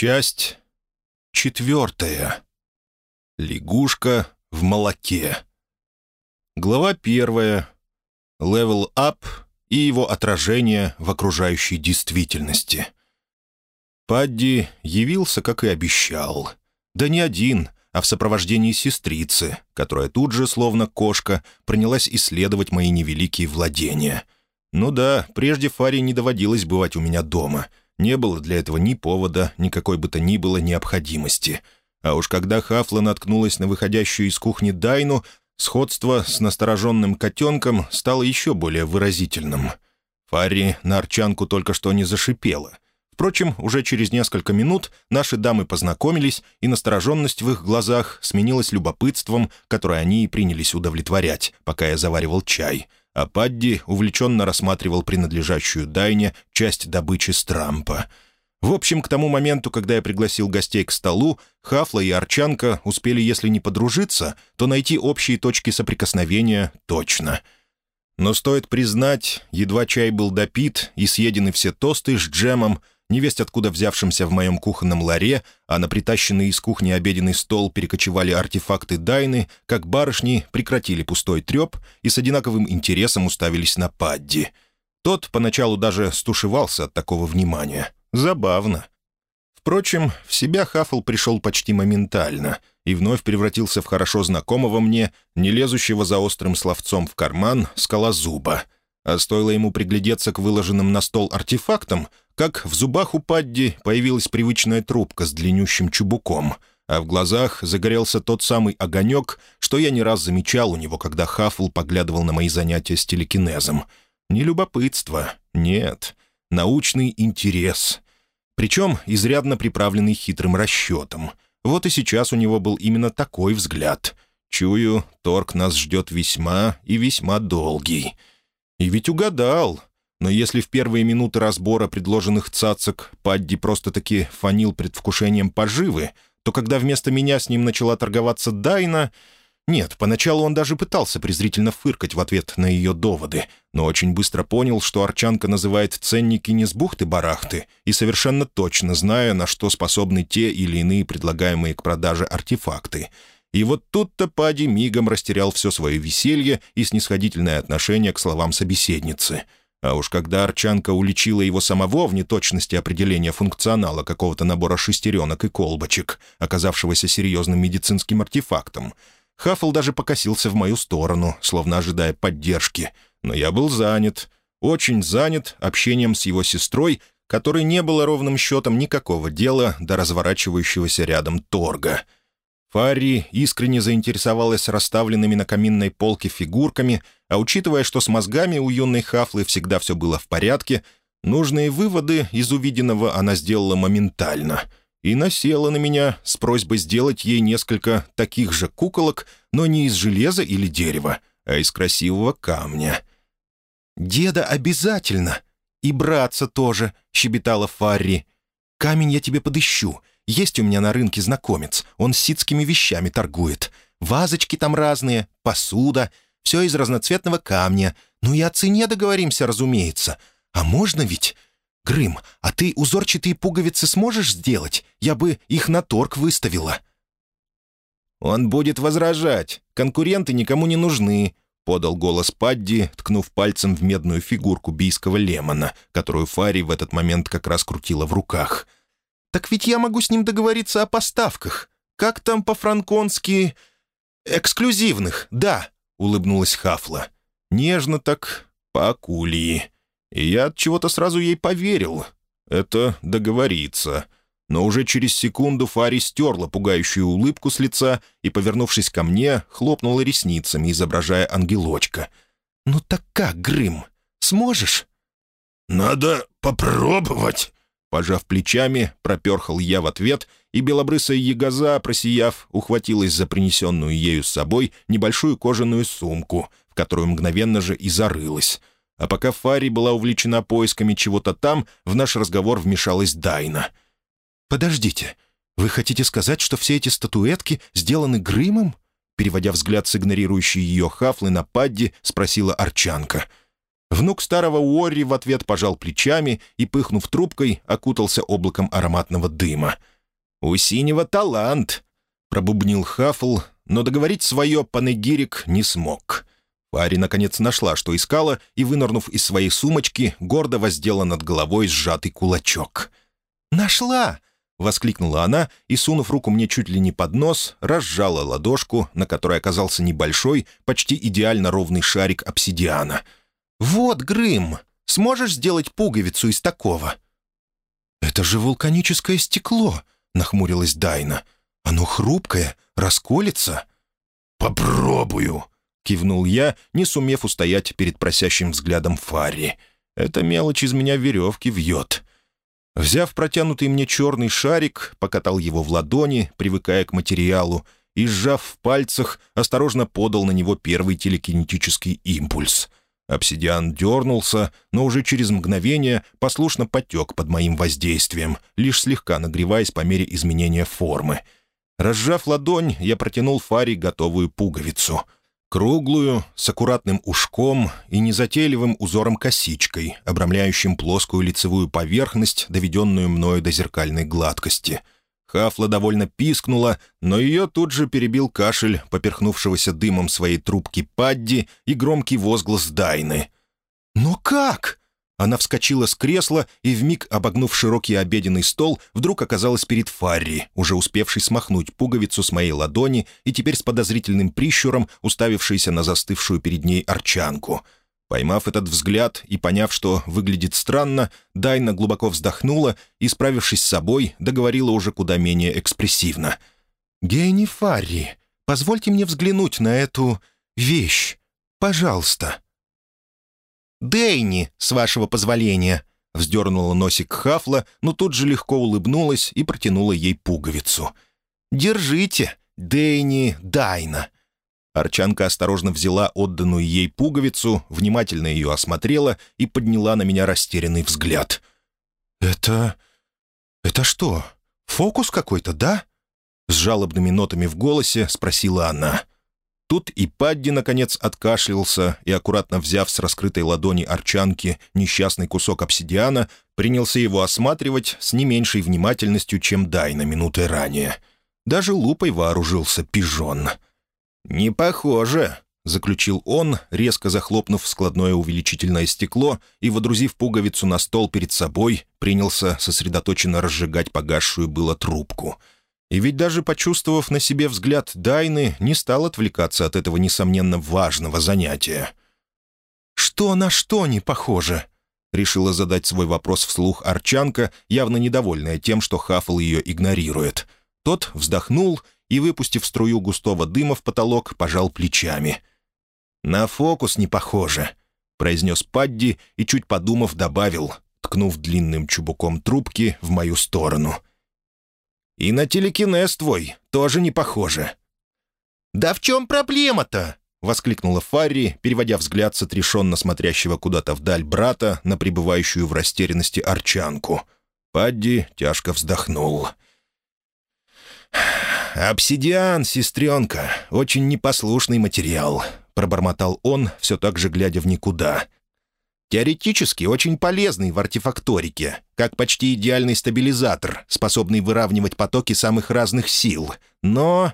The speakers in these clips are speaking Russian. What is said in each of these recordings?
Часть четвертая. Лягушка в молоке. Глава первая. Level Up и его отражение в окружающей действительности. Падди явился, как и обещал. Да не один, а в сопровождении сестрицы, которая тут же, словно кошка, принялась исследовать мои невеликие владения. Ну да, прежде Фаре не доводилось бывать у меня дома — не было для этого ни повода, ни какой бы то ни было необходимости. А уж когда Хафла наткнулась на выходящую из кухни Дайну, сходство с настороженным котенком стало еще более выразительным. Фарри на арчанку только что не зашипела. Впрочем, уже через несколько минут наши дамы познакомились, и настороженность в их глазах сменилась любопытством, которое они и принялись удовлетворять, пока я заваривал чай — а Падди увлеченно рассматривал принадлежащую Дайне часть добычи с Трампа. В общем, к тому моменту, когда я пригласил гостей к столу, Хафла и Арчанка успели, если не подружиться, то найти общие точки соприкосновения точно. Но стоит признать, едва чай был допит и съедены все тосты с джемом — невесть откуда взявшимся в моем кухонном ларе, а на притащенный из кухни обеденный стол перекочевали артефакты Дайны, как барышни прекратили пустой треп и с одинаковым интересом уставились на Падди. Тот поначалу даже стушевался от такого внимания. Забавно. Впрочем, в себя Хаффл пришел почти моментально и вновь превратился в хорошо знакомого мне, не лезущего за острым словцом в карман, скалозуба — а стоило ему приглядеться к выложенным на стол артефактам, как в зубах у Падди появилась привычная трубка с длиннющим чубуком, а в глазах загорелся тот самый огонек, что я не раз замечал у него, когда Хаффл поглядывал на мои занятия с телекинезом. Не любопытство, нет, научный интерес. Причем изрядно приправленный хитрым расчетом. Вот и сейчас у него был именно такой взгляд. Чую, торг нас ждет весьма и весьма долгий. И ведь угадал. Но если в первые минуты разбора предложенных цацок Падди просто-таки фанил предвкушением поживы, то когда вместо меня с ним начала торговаться Дайна... Нет, поначалу он даже пытался презрительно фыркать в ответ на ее доводы, но очень быстро понял, что Арчанка называет ценники не с бухты-барахты, и совершенно точно зная, на что способны те или иные предлагаемые к продаже артефакты — и вот тут-то Пади мигом растерял все свое веселье и снисходительное отношение к словам собеседницы. А уж когда Арчанка уличила его самого в неточности определения функционала какого-то набора шестеренок и колбочек, оказавшегося серьезным медицинским артефактом, Хаффл даже покосился в мою сторону, словно ожидая поддержки. Но я был занят, очень занят общением с его сестрой, которой не было ровным счетом никакого дела до разворачивающегося рядом торга — Фарри искренне заинтересовалась расставленными на каминной полке фигурками, а учитывая, что с мозгами у юной Хафлы всегда все было в порядке, нужные выводы из увиденного она сделала моментально и насела на меня с просьбой сделать ей несколько таких же куколок, но не из железа или дерева, а из красивого камня. «Деда обязательно! И братца тоже!» — щебетала Фарри. «Камень я тебе подыщу. Есть у меня на рынке знакомец, он ситскими вещами торгует. Вазочки там разные, посуда, все из разноцветного камня. Ну и о цене договоримся, разумеется. А можно ведь? Грым, а ты узорчатые пуговицы сможешь сделать? Я бы их на торг выставила». «Он будет возражать. Конкуренты никому не нужны», — подал голос Падди, ткнув пальцем в медную фигурку бийского лемона, которую Фари в этот момент как раз крутила в руках — так ведь я могу с ним договориться о поставках. Как там по-франконски...» «Эксклюзивных, да», — улыбнулась Хафла. «Нежно так, по акулии». И я от чего-то сразу ей поверил. Это договориться. Но уже через секунду Фари стерла пугающую улыбку с лица и, повернувшись ко мне, хлопнула ресницами, изображая ангелочка. «Ну так как, Грым, сможешь?» «Надо попробовать», Пожав плечами, проперхал я в ответ, и белобрысая ягоза, просияв, ухватилась за принесенную ею с собой небольшую кожаную сумку, в которую мгновенно же и зарылась. А пока Фари была увлечена поисками чего-то там, в наш разговор вмешалась Дайна. «Подождите, вы хотите сказать, что все эти статуэтки сделаны грымом?» Переводя взгляд с игнорирующей ее хафлы на Падди, спросила Арчанка — Внук старого Уорри в ответ пожал плечами и, пыхнув трубкой, окутался облаком ароматного дыма. «У синего талант!» — пробубнил Хаффл, но договорить свое панегирик не смог. Фари, наконец, нашла, что искала, и, вынырнув из своей сумочки, гордо воздела над головой сжатый кулачок. «Нашла!» — воскликнула она и, сунув руку мне чуть ли не под нос, разжала ладошку, на которой оказался небольшой, почти идеально ровный шарик обсидиана. «Вот, Грым! Сможешь сделать пуговицу из такого?» «Это же вулканическое стекло!» — нахмурилась Дайна. «Оно хрупкое, расколется». «Попробую», — кивнул я, не сумев устоять перед просящим взглядом Фарри. «Эта мелочь из меня веревки вьет». Взяв протянутый мне черный шарик, покатал его в ладони, привыкая к материалу, и, сжав в пальцах, осторожно подал на него первый телекинетический импульс. Обсидиан дернулся, но уже через мгновение послушно потек под моим воздействием, лишь слегка нагреваясь по мере изменения формы. Разжав ладонь, я протянул Фаре готовую пуговицу — Круглую, с аккуратным ушком и незатейливым узором-косичкой, обрамляющим плоскую лицевую поверхность, доведенную мною до зеркальной гладкости. Хафла довольно пискнула, но ее тут же перебил кашель, поперхнувшегося дымом своей трубки Падди и громкий возглас Дайны. «Но как?» Она вскочила с кресла и, вмиг обогнув широкий обеденный стол, вдруг оказалась перед Фарри, уже успевшей смахнуть пуговицу с моей ладони и теперь с подозрительным прищуром уставившейся на застывшую перед ней арчанку. Поймав этот взгляд и поняв, что выглядит странно, Дайна глубоко вздохнула и, справившись с собой, договорила уже куда менее экспрессивно. «Гейни Фарри, позвольте мне взглянуть на эту вещь. Пожалуйста». «Дэйни, с вашего позволения», — вздернула носик Хафла, но тут же легко улыбнулась и протянула ей пуговицу. «Держите, Дэйни Дайна». Арчанка осторожно взяла отданную ей пуговицу, внимательно ее осмотрела и подняла на меня растерянный взгляд. «Это... это что, фокус какой-то, да?» С жалобными нотами в голосе спросила она. Тут и Падди, наконец, откашлялся и, аккуратно взяв с раскрытой ладони арчанки несчастный кусок обсидиана, принялся его осматривать с не меньшей внимательностью, чем Дайна минуты ранее. Даже лупой вооружился пижон. «Не похоже», — заключил он, резко захлопнув складное увеличительное стекло и, водрузив пуговицу на стол перед собой, принялся сосредоточенно разжигать погасшую было трубку — и ведь даже почувствовав на себе взгляд Дайны, не стал отвлекаться от этого, несомненно, важного занятия. «Что на что не похоже?» — решила задать свой вопрос вслух Арчанка, явно недовольная тем, что Хаффл ее игнорирует. Тот вздохнул и, выпустив струю густого дыма в потолок, пожал плечами. «На фокус не похоже», — произнес Падди и, чуть подумав, добавил, ткнув длинным чубуком трубки в мою сторону — и на телекинез твой тоже не похоже». «Да в чем проблема-то?» — воскликнула Фарри, переводя взгляд с отрешенно смотрящего куда-то вдаль брата на пребывающую в растерянности арчанку. Падди тяжко вздохнул. «Обсидиан, сестренка, очень непослушный материал», — пробормотал он, все так же глядя в никуда. Теоретически очень полезный в артефакторике, как почти идеальный стабилизатор, способный выравнивать потоки самых разных сил, но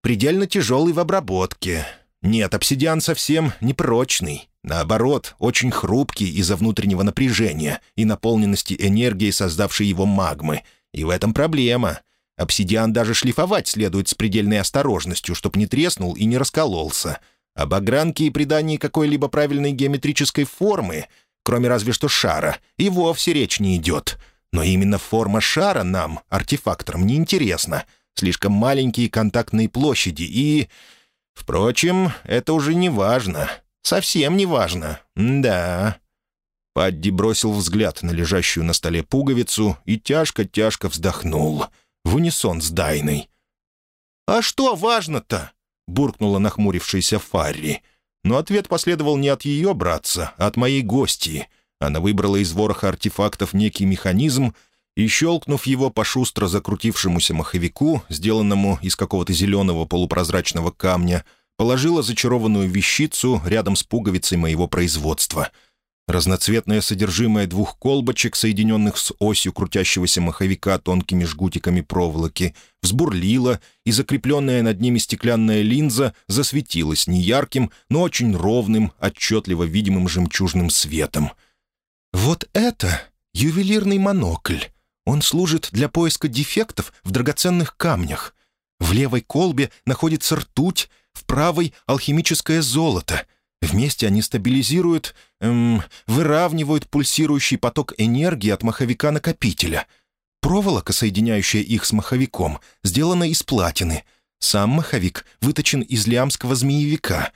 предельно тяжелый в обработке. Нет, обсидиан совсем не прочный. Наоборот, очень хрупкий из-за внутреннего напряжения и наполненности энергией, создавшей его магмы. И в этом проблема. Обсидиан даже шлифовать следует с предельной осторожностью, чтобы не треснул и не раскололся — об огранке и придании какой-либо правильной геометрической формы, кроме разве что шара, и вовсе речь не идет. Но именно форма шара нам, артефакторам, не интересна. Слишком маленькие контактные площади и... Впрочем, это уже не важно. Совсем не важно. Да. Падди бросил взгляд на лежащую на столе пуговицу и тяжко-тяжко вздохнул. В унисон с Дайной. «А что важно-то?» — буркнула нахмурившаяся Фарри. Но ответ последовал не от ее братца, а от моей гости. Она выбрала из вороха артефактов некий механизм и, щелкнув его по шустро закрутившемуся маховику, сделанному из какого-то зеленого полупрозрачного камня, положила зачарованную вещицу рядом с пуговицей моего производства. Разноцветное содержимое двух колбочек, соединенных с осью крутящегося маховика тонкими жгутиками проволоки, взбурлило, и закрепленная над ними стеклянная линза засветилась неярким, но очень ровным, отчетливо видимым жемчужным светом. «Вот это ювелирный монокль. Он служит для поиска дефектов в драгоценных камнях. В левой колбе находится ртуть, в правой — алхимическое золото — Вместе они стабилизируют, эм, выравнивают пульсирующий поток энергии от маховика-накопителя. Проволока, соединяющая их с маховиком, сделана из платины. Сам маховик выточен из лиамского змеевика.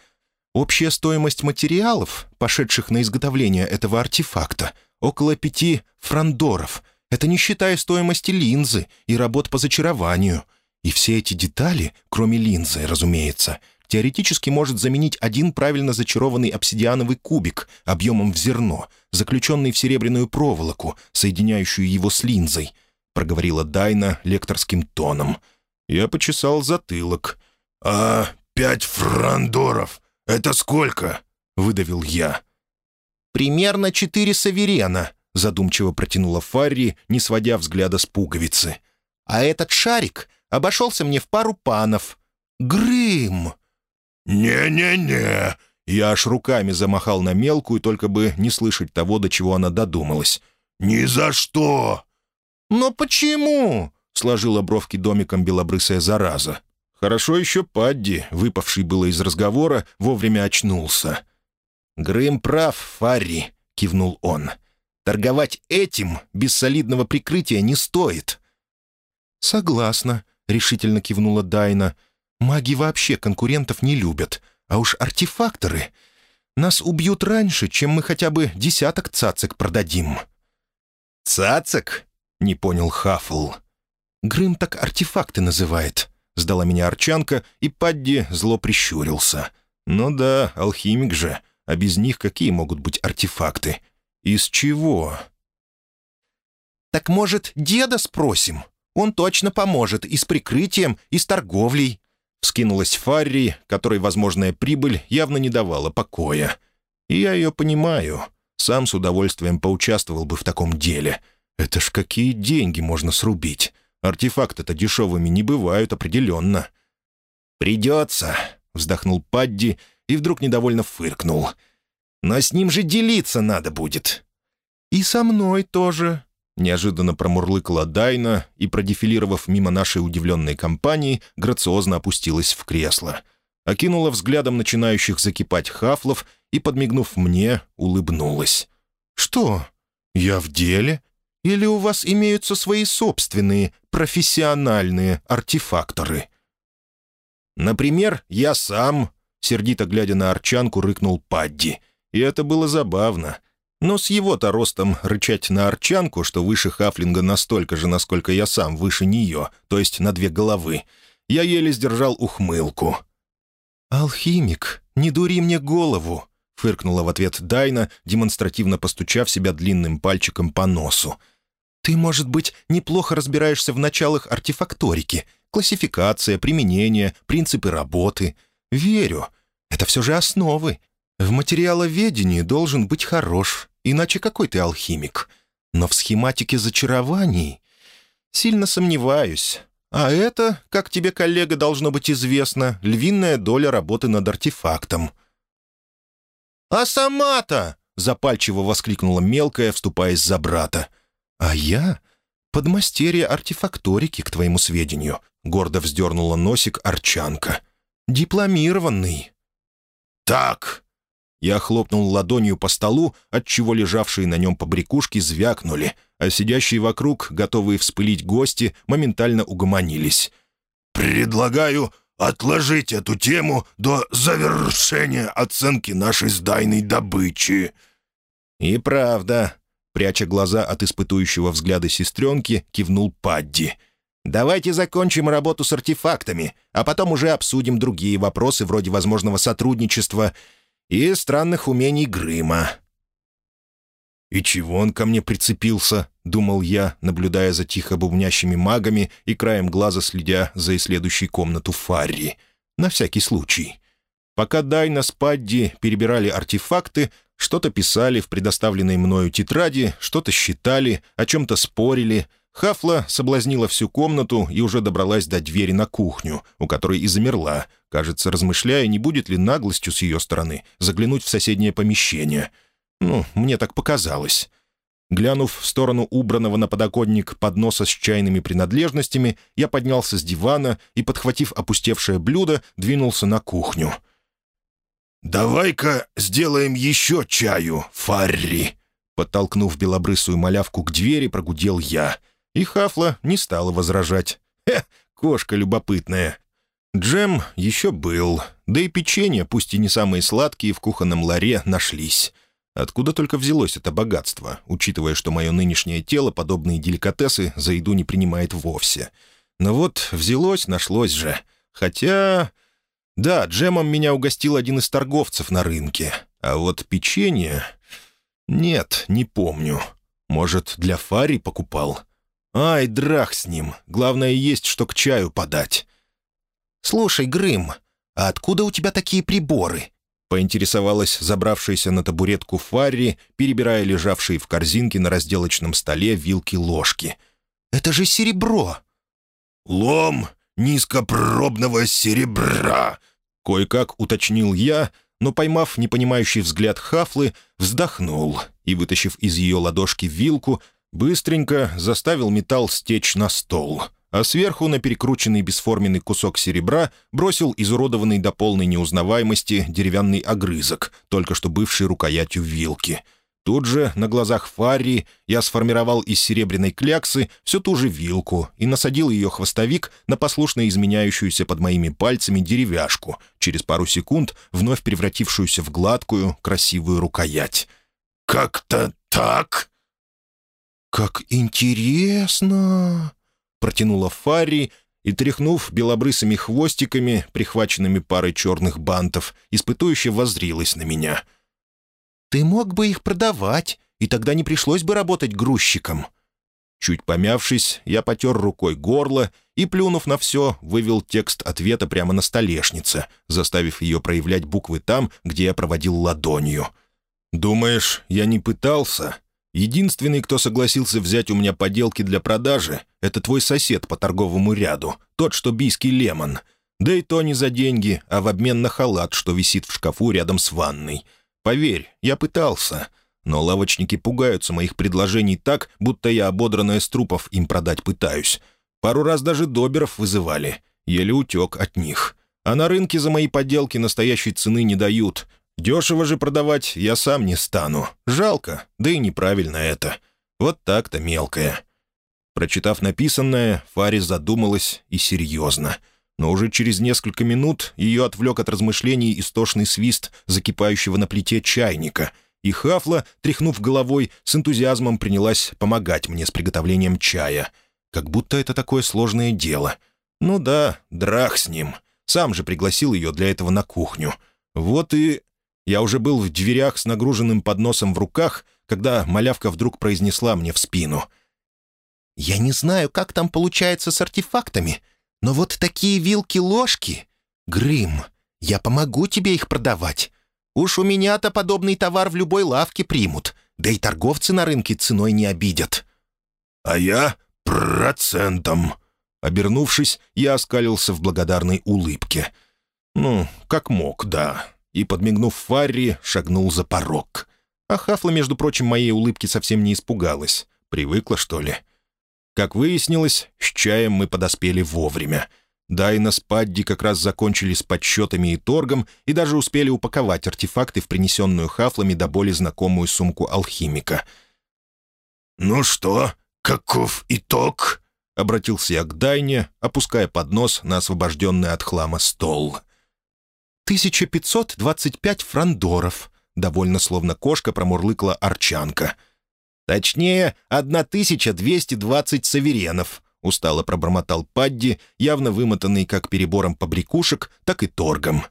Общая стоимость материалов, пошедших на изготовление этого артефакта, около пяти франдоров. Это не считая стоимости линзы и работ по зачарованию. И все эти детали, кроме линзы, разумеется — теоретически может заменить один правильно зачарованный обсидиановый кубик объемом в зерно, заключенный в серебряную проволоку, соединяющую его с линзой», — проговорила Дайна лекторским тоном. Я почесал затылок. «А пять франдоров — это сколько?» — выдавил я. «Примерно четыре саверена», — задумчиво протянула Фарри, не сводя взгляда с пуговицы. «А этот шарик обошелся мне в пару панов. Грым!» «Не-не-не!» Я аж руками замахал на мелкую, только бы не слышать того, до чего она додумалась. «Ни за что!» «Но почему?» — сложила бровки домиком белобрысая зараза. Хорошо еще Падди, выпавший было из разговора, вовремя очнулся. «Грым прав, Фарри», — кивнул он. «Торговать этим без солидного прикрытия не стоит». «Согласна», — решительно кивнула Дайна. Маги вообще конкурентов не любят, а уж артефакторы... Нас убьют раньше, чем мы хотя бы десяток цацек продадим». «Цацек?» — не понял Хаффл. «Грым так артефакты называет», — сдала меня Арчанка, и Падди зло прищурился. «Ну да, алхимик же, а без них какие могут быть артефакты? Из чего?» «Так, может, деда спросим? Он точно поможет и с прикрытием, и с торговлей», Скинулась Фарри, которой возможная прибыль явно не давала покоя. И я ее понимаю. Сам с удовольствием поучаствовал бы в таком деле. Это ж какие деньги можно срубить. Артефакты-то дешевыми не бывают определенно. «Придется», — вздохнул Падди и вдруг недовольно фыркнул. «Но с ним же делиться надо будет». «И со мной тоже», Неожиданно промурлыкала Дайна и, продефилировав мимо нашей удивленной компании, грациозно опустилась в кресло. Окинула взглядом начинающих закипать хафлов и, подмигнув мне, улыбнулась. «Что? Я в деле? Или у вас имеются свои собственные профессиональные артефакторы?» «Например, я сам», — сердито глядя на Арчанку, рыкнул Падди. И это было забавно. Но с его-то ростом рычать на арчанку, что выше Хафлинга настолько же, насколько я сам выше нее, то есть на две головы, я еле сдержал ухмылку. «Алхимик, не дури мне голову!» — фыркнула в ответ Дайна, демонстративно постучав себя длинным пальчиком по носу. «Ты, может быть, неплохо разбираешься в началах артефакторики, классификация, применение, принципы работы. Верю. Это все же основы, в материаловедении должен быть хорош, иначе какой ты алхимик? Но в схематике зачарований сильно сомневаюсь. А это, как тебе, коллега, должно быть известно, львиная доля работы над артефактом». «А сама-то!» — запальчиво воскликнула мелкая, вступаясь за брата. «А я — подмастерье артефакторики, к твоему сведению», — гордо вздернула носик Арчанка. «Дипломированный». «Так!» Я хлопнул ладонью по столу, отчего лежавшие на нем побрякушки звякнули, а сидящие вокруг, готовые вспылить гости, моментально угомонились. «Предлагаю отложить эту тему до завершения оценки нашей сдайной добычи». «И правда», — пряча глаза от испытующего взгляда сестренки, кивнул Падди. «Давайте закончим работу с артефактами, а потом уже обсудим другие вопросы вроде возможного сотрудничества и странных умений Грыма. «И чего он ко мне прицепился?» — думал я, наблюдая за тихо бубнящими магами и краем глаза следя за исследующей комнату Фарри. На всякий случай. Пока Дайна с Падди перебирали артефакты, Что-то писали в предоставленной мною тетради, что-то считали, о чем-то спорили. Хафла соблазнила всю комнату и уже добралась до двери на кухню, у которой и замерла, кажется, размышляя, не будет ли наглостью с ее стороны заглянуть в соседнее помещение. Ну, мне так показалось. Глянув в сторону убранного на подоконник подноса с чайными принадлежностями, я поднялся с дивана и, подхватив опустевшее блюдо, двинулся на кухню. «Давай-ка сделаем еще чаю, Фарри!» Подтолкнув белобрысую малявку к двери, прогудел я. И Хафла не стала возражать. «Хе, кошка любопытная!» Джем еще был, да и печенье, пусть и не самые сладкие, в кухонном ларе нашлись. Откуда только взялось это богатство, учитывая, что мое нынешнее тело подобные деликатесы за еду не принимает вовсе. Но вот взялось, нашлось же. Хотя... Да, джемом меня угостил один из торговцев на рынке. А вот печенье... Нет, не помню. Может, для Фари покупал? Ай, драх с ним. Главное, есть что к чаю подать. «Слушай, Грым, а откуда у тебя такие приборы?» — поинтересовалась забравшаяся на табуретку Фарри, перебирая лежавшие в корзинке на разделочном столе вилки-ложки. «Это же серебро!» «Лом низкопробного серебра!» — кое-как уточнил я, но, поймав непонимающий взгляд Хафлы, вздохнул и, вытащив из ее ладошки вилку, быстренько заставил металл стечь на стол — а сверху на перекрученный бесформенный кусок серебра бросил изуродованный до полной неузнаваемости деревянный огрызок, только что бывший рукоятью вилки. Тут же, на глазах Фарри, я сформировал из серебряной кляксы всю ту же вилку и насадил ее хвостовик на послушно изменяющуюся под моими пальцами деревяшку, через пару секунд вновь превратившуюся в гладкую, красивую рукоять. «Как-то так?» «Как интересно!» протянула Фарри и, тряхнув белобрысыми хвостиками, прихваченными парой черных бантов, испытующе воззрилась на меня. «Ты мог бы их продавать, и тогда не пришлось бы работать грузчиком». Чуть помявшись, я потер рукой горло и, плюнув на все, вывел текст ответа прямо на столешнице, заставив ее проявлять буквы там, где я проводил ладонью. «Думаешь, я не пытался?» Единственный, кто согласился взять у меня поделки для продажи, это твой сосед по торговому ряду, тот, что бийский лемон. Да и то не за деньги, а в обмен на халат, что висит в шкафу рядом с ванной. Поверь, я пытался. Но лавочники пугаются моих предложений так, будто я ободранное с трупов им продать пытаюсь. Пару раз даже доберов вызывали. Еле утек от них. А на рынке за мои поделки настоящей цены не дают. Дешево же продавать я сам не стану. Жалко, да и неправильно это. Вот так-то мелкое». Прочитав написанное, Фари задумалась и серьезно. Но уже через несколько минут ее отвлек от размышлений истошный свист закипающего на плите чайника, и Хафла, тряхнув головой, с энтузиазмом принялась помогать мне с приготовлением чая. Как будто это такое сложное дело. Ну да, драх с ним. Сам же пригласил ее для этого на кухню. Вот и я уже был в дверях с нагруженным подносом в руках, когда малявка вдруг произнесла мне в спину. «Я не знаю, как там получается с артефактами, но вот такие вилки-ложки... Грым, я помогу тебе их продавать. Уж у меня-то подобный товар в любой лавке примут, да и торговцы на рынке ценой не обидят». «А я процентом». Обернувшись, я оскалился в благодарной улыбке. «Ну, как мог, да» и, подмигнув Фарри, шагнул за порог. А Хафла, между прочим, моей улыбки совсем не испугалась. Привыкла, что ли? Как выяснилось, с чаем мы подоспели вовремя. Дайна с Падди как раз закончили с подсчетами и торгом и даже успели упаковать артефакты в принесенную Хафлами до боли знакомую сумку алхимика. «Ну что, каков итог?» — обратился я к Дайне, опуская поднос на освобожденный от хлама стол. 1525 франдоров», — довольно словно кошка промурлыкла Арчанка. «Точнее, 1220 саверенов», — устало пробормотал Падди, явно вымотанный как перебором побрякушек, так и торгом.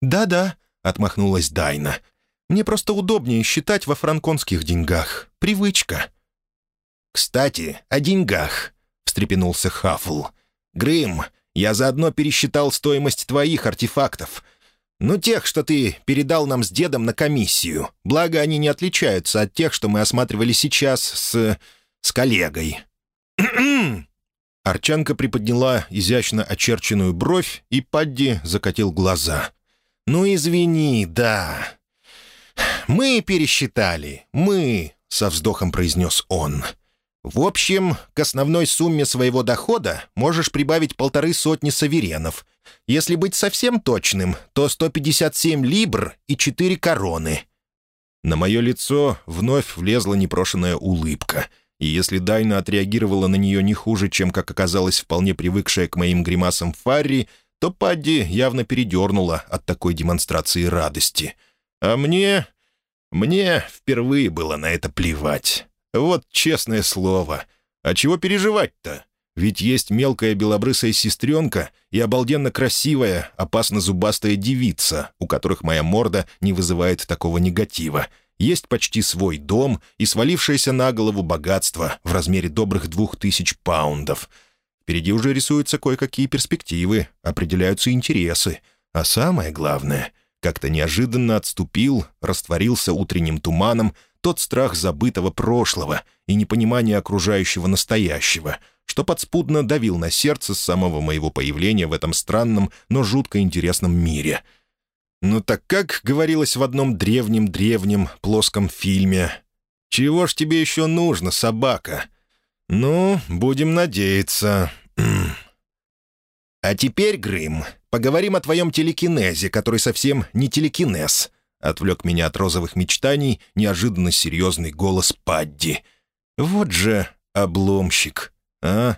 «Да-да», — отмахнулась Дайна. «Мне просто удобнее считать во франконских деньгах. Привычка». «Кстати, о деньгах», — встрепенулся Хафл. «Грым, я заодно пересчитал стоимость твоих артефактов. «Ну, тех, что ты передал нам с дедом на комиссию. Благо, они не отличаются от тех, что мы осматривали сейчас с... с коллегой». Арчанка приподняла изящно очерченную бровь, и Падди закатил глаза. «Ну, извини, да. Мы пересчитали. Мы...» — со вздохом произнес он. «В общем, к основной сумме своего дохода можешь прибавить полторы сотни саверенов. Если быть совсем точным, то 157 либр и 4 короны». На мое лицо вновь влезла непрошенная улыбка, и если Дайна отреагировала на нее не хуже, чем, как оказалось, вполне привыкшая к моим гримасам Фарри, то Падди явно передернула от такой демонстрации радости. А мне... мне впервые было на это плевать. Вот честное слово. А чего переживать-то? Ведь есть мелкая белобрысая сестренка и обалденно красивая, опасно зубастая девица, у которых моя морда не вызывает такого негатива. Есть почти свой дом и свалившееся на голову богатство в размере добрых двух тысяч паундов. Впереди уже рисуются кое-какие перспективы, определяются интересы. А самое главное, как-то неожиданно отступил, растворился утренним туманом тот страх забытого прошлого и непонимание окружающего настоящего — что подспудно давил на сердце с самого моего появления в этом странном, но жутко интересном мире. Ну так как говорилось в одном древнем-древнем плоском фильме, «Чего ж тебе еще нужно, собака?» «Ну, будем надеяться». «А теперь, Грым, поговорим о твоем телекинезе, который совсем не телекинез», — отвлек меня от розовых мечтаний неожиданно серьезный голос Падди. «Вот же обломщик». «А?